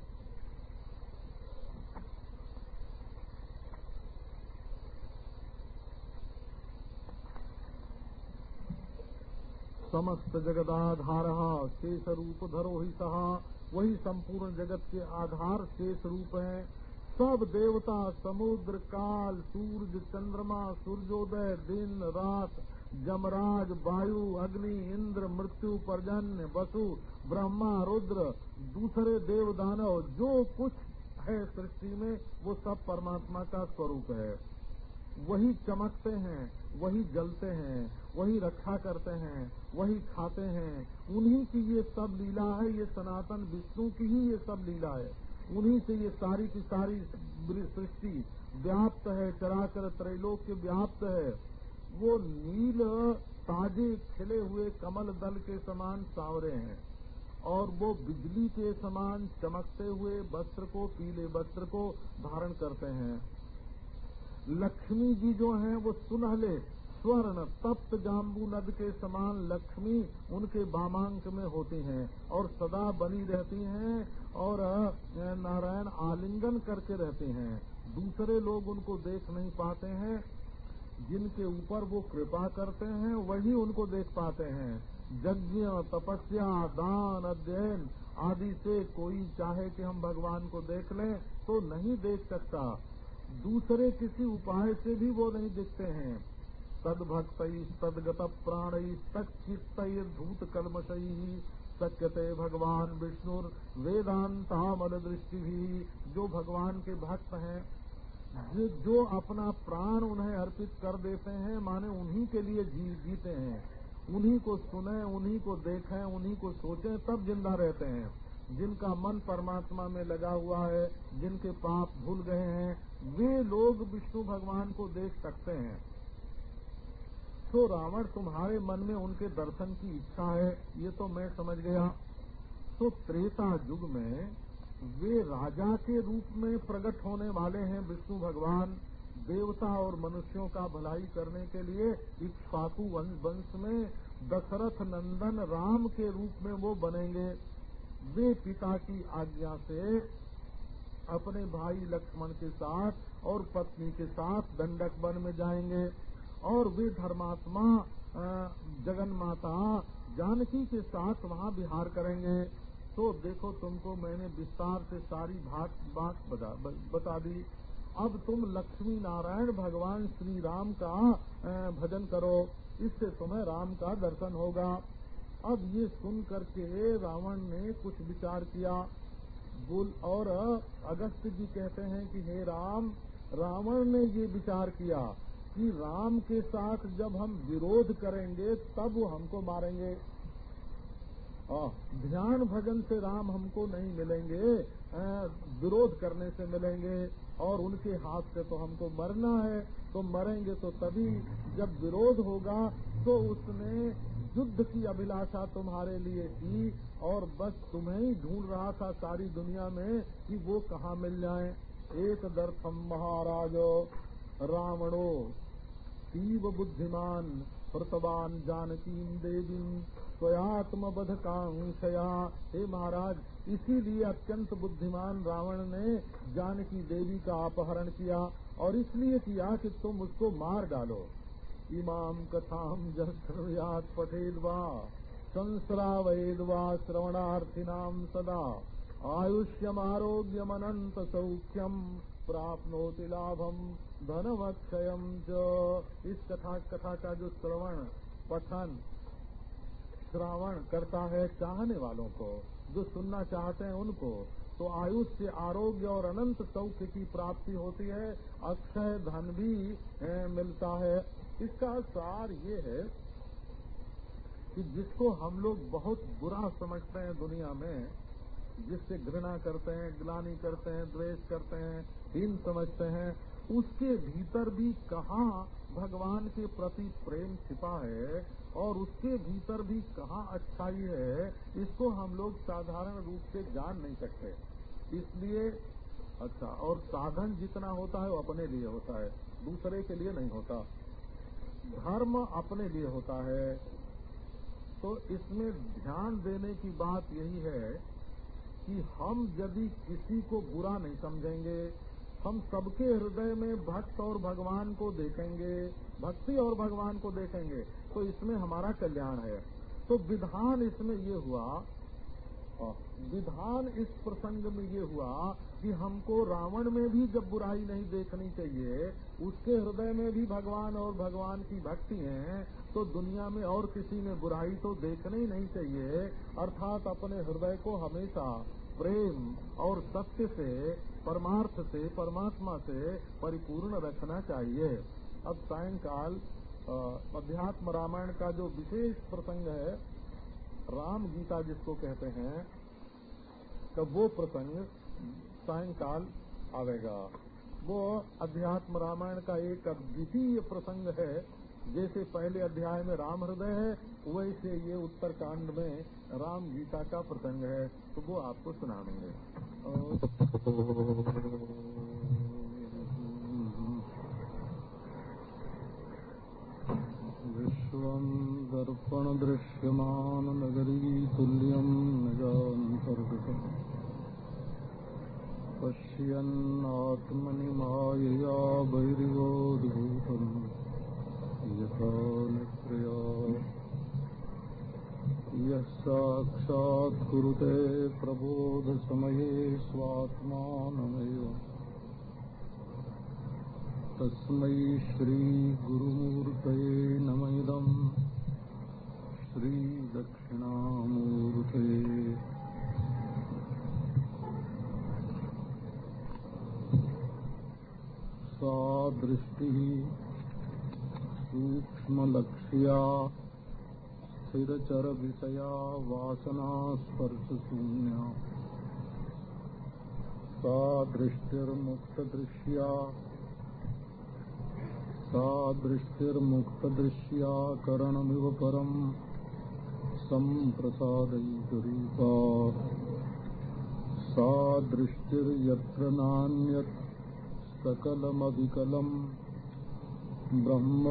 समस्त जगदाधार शेष रूप धरो ही सहा वही संपूर्ण जगत के आधार शेष रूप है। सब देवता, समुद्र, काल सूर्य चंद्रमा, सूर्योदय, दिन, रात, जमराज, वायु, अग्नि, इंद्र, मृत्यु, पर्जन्य, वसु, ब्रह्मा, रुद्र, दूसरे देव दानव जो कुछ है सृष्टि में, वो सब परमात्मा का स्वरूप है। वही चमकते हैं, वही जलते हैं, वही रक्षा करते हैं, वही खाते हैं। उन्हीं की ये सब लीला है, ये सनातन विष्णु की ही ये सब लीला है। उन्हीं से ये सारी की सारी सृष्टि व्याप्त है, चराचर त्रैलोक के व्याप्त है। वो नील, ताजे, खिले हुए कमल दल के समान सांवरे हैं और वो बिजली के समान चमकते हुए वस्त्र को, पीले वस्त्र को धारण करते हैं। लक्ष्मी जी जो हैं, वो सुनहले स्वर्ण तप्त जाम्बू नद के समान लक्ष्मी उनके बामांक में होती हैं और सदा बनी रहती हैं और नारायण आलिंगन करके रहते हैं। दूसरे लोग उनको देख नहीं पाते हैं। जिनके ऊपर वो कृपा करते हैं, वही उनको देख पाते हैं। यज्ञ, तपस्या, दान, अध्ययन आदि से कोई चाहे कि हम भगवान को देख लें तो नहीं देख सकता। दूसरे किसी उपाय से भी वो नहीं दिखते हैं। तदभक्त तदगत प्राण तच्चित धूत कलमशई सत्यते भगवान विष्णु वेदांतामल दृष्टि भी जो भगवान के भक्त हैं जो, जो अपना प्राण उन्हें अर्पित कर देते हैं माने उन्हीं के लिए जी, जीते हैं। उन्हीं को सुने उन्हीं को देखें उन्हीं को सोचें तब ज़िंदा रहते हैं। जिनका मन परमात्मा में लगा हुआ है जिनके पाप भूल गए हैं वे लोग विष्णु भगवान को देख सकते हैं। तो रावण, तुम्हारे मन में उनके दर्शन की इच्छा है, ये तो मैं समझ गया। तो त्रेता युग में वे राजा के रूप में प्रकट होने वाले हैं विष्णु भगवान, देवता और मनुष्यों का भलाई करने के लिए। इक्ष्वाकु वंश में दशरथ नंदन राम के रूप में वो बनेंगे। वे पिता की आज्ञा से अपने भाई लक्ष्मण के साथ और पत्नी के साथ दंडक वन में जाएँगे। और वे धर्मात्मा जगन माता जानकी के साथ वहाँ विहार करेंगे। तो देखो तुमको मैंने विस्तार से सारी बात बता, बता दी। अब तुम लक्ष्मी नारायण भगवान श्री राम का भजन करो। इससे तुम्हें राम का दर्शन होगा। अब ये सुन करके रावण ने कुछ विचार किया। बोल और अगस्त जी कहते हैं कि हे राम, रावण ने ये विचार किया कि राम के साथ जब हम विरोध करेंगे, तब वो हमको मारेंगे। ध्यान भजन से राम हमको नहीं मिलेंगे विरोध करने से मिलेंगे और उनके हाथ से तो हमको मरना है तो मरेंगे तो तभी जब विरोध होगा तो उसने युद्ध की अभिलाषा तुम्हारे लिए थी और बस तुम्हें ही ढूंढ रहा था सारी दुनिया में कि वो कहाँ मिल जाए। एक दर्थम महाराजो, रावणो, तीव बुद्धिमान, प्रतवान जानकी देवी स्वयात्म बध कांक्षया हे महाराज, इसीलिए अत्यंत बुद्धिमान रावण ने जानकी देवी का अपहरण किया और इसलिए किया कि तुम उसको मार डालो। इमाम कथाम जयात पठेद वा सदा। आयुष्यम आरोग्यम अनंत सौख्यम प्राप्नोति लाभम धनवक्षयम च। इस कथा कथा का जो श्रवण, पठन, श्रावण करता है चाहने वालों को, जो सुनना चाहते हैं उनको तो आयुष्य आरोग्य और अनंत सौख्य की प्राप्ति होती है। अक्षय धन भी मिलता है। इसका सार ये है कि जिसको हम लोग बहुत बुरा समझते हैं दुनिया में, जिससे घृणा करते हैं, ग्लानी करते हैं, द्वेष करते हैं, हीन समझते हैं, उसके भीतर भी कहा भगवान के प्रति प्रेम छिपा है और उसके भीतर भी कहा अच्छाई है, इसको हम लोग साधारण रूप से जान नहीं सकते। इसलिए अच्छा और साधन जितना होता है वो अपने लिए होता है, दूसरे के लिए नहीं होता। धर्म अपने लिए होता है। तो इसमें ध्यान देने की बात यही है कि हम यदि किसी को बुरा नहीं समझेंगे, हम सबके हृदय में भक्त और भगवान को देखेंगे, भक्ति और भगवान को देखेंगे तो इसमें हमारा कल्याण है। तो विधान इसमें ये हुआ विधान इस प्रसंग में ये हुआ कि हमको रावण में भी जब बुराई नहीं देखनी चाहिए, उसके हृदय में भी भगवान और भगवान की भक्ति है तो दुनिया में और किसी में बुराई तो देखनी नहीं चाहिए। अर्थात अपने हृदय को हमेशा प्रेम और सत्य से, परमार्थ से, परमात्मा से परिपूर्ण रखना चाहिए। अब सायंकाल अध्यात्म रामायण का जो विशेष प्रसंग है राम गीता जिसको कहते हैं तो वो प्रसंग सायकाल आवेगा। वो अध्यात्म रामायण का एक अद्वितीय प्रसंग है। जैसे पहले अध्याय में राम हृदय है, वैसे ये उत्तर कांड में राम गीता का प्रसंग है। तो वो आपको सुनाएँगे। विश्वं दर्पणदृश्यमाननगरी तुल्यं निजान्तर्गतम् पश्यन्नात्मनि मायया बहिर्गोद्भूतम् यथा नित्र्या। यः साक्षात् कुरुते प्रबोधसमये तस्मै श्रीगुरुमूर्तये नम इदम् सा दृष्टिः सूक्ष्मलक्ष्या स्थिरचरविषया वासनास्पर्शशून्या सा दृष्टिर्मुक्तदृश्या सा दृष्टिर्मुक्तदृश्याकरणमिव परम् सम्प्रसादयितरूपा सा दृष्टिर्यत्र नान्यत् सकलमविकलम् ब्रह्म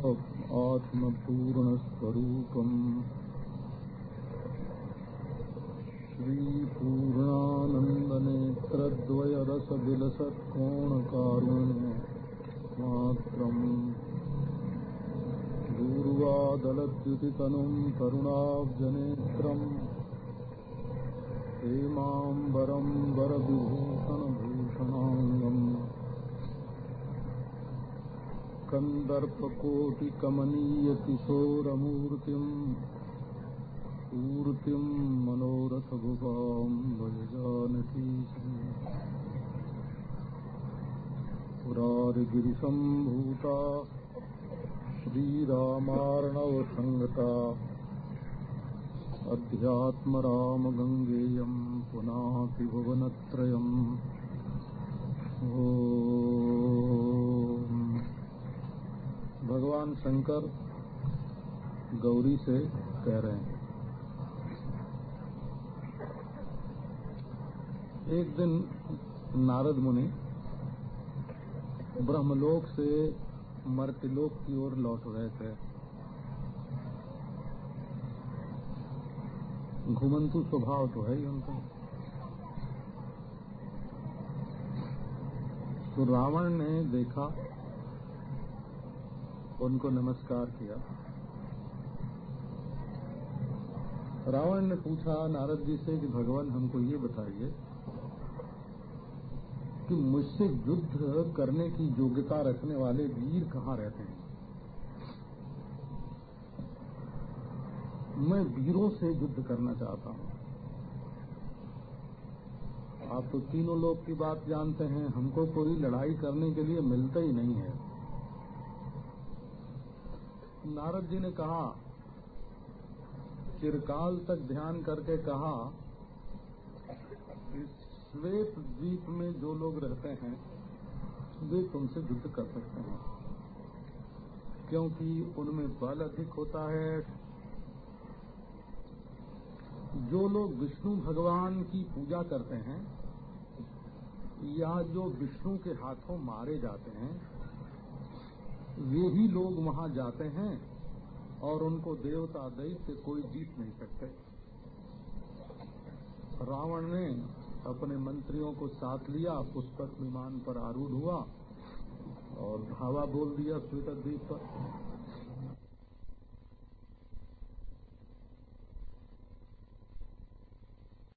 आत्मपूर्णस्वरूपम्। श्रीपूर्णानन्दनेत्रद्वयरसविलसत्कोणकारुण्य मात्रम् दूर्वादलद्युतितनुम् करुणाब्जनेत्रम् हेमाम्बरम् वरविभूषणभूषणाङ्गम् कन्दर्पकोटिकमनीयकिशोरमूर्तिम् पूर्तिम् मनोरथभुवाम् भजजानकी पुरारिगिरिसम्भूता श्रीरामार्णवसङ्गता अध्यात्मरामगङ्गेयम् पुनाति भुवनत्रयम् ओ भगवान शंकर गौरी से कह रहे हैं। एक दिन नारद मुनि ब्रह्मलोक से मर्त्यलोक की ओर लौट रहे थे। घुमंतु स्वभाव तो है ही उनका। तो रावण ने देखा, उनको नमस्कार किया। रावण ने पूछा, नारद जी से कि भगवान हमको ये बताइए कि मुझसे युद्ध करने की योग्यता रखने वाले वीर कहाँ रहते हैं? मैं वीरों से युद्ध करना चाहता हूँ। आप तो तीनों लोग की बात जानते हैं, हमको कोई लड़ाई करने के लिए मिलता ही नहीं है। नारद जी ने कहा, चिरकाल तक ध्यान करके कहा श्वेत द्वीप में जो लोग रहते हैं, वे तुमसे युद्ध कर सकते हैं। क्योंकि उनमें बल अधिक होता है। जो लोग विष्णु भगवान की पूजा करते हैं, या जो विष्णु के हाथों मारे जाते हैं, वे ही लोग वहाँ जाते हैं और उनको देवता दैत्य कोई जीत नहीं सकते। रावण ने अपने मंत्रियों को साथ लिया, पुष्पक विमान पर आरूढ़ हुआ और धावा बोल दिया, स्वीटर द्वीप पर।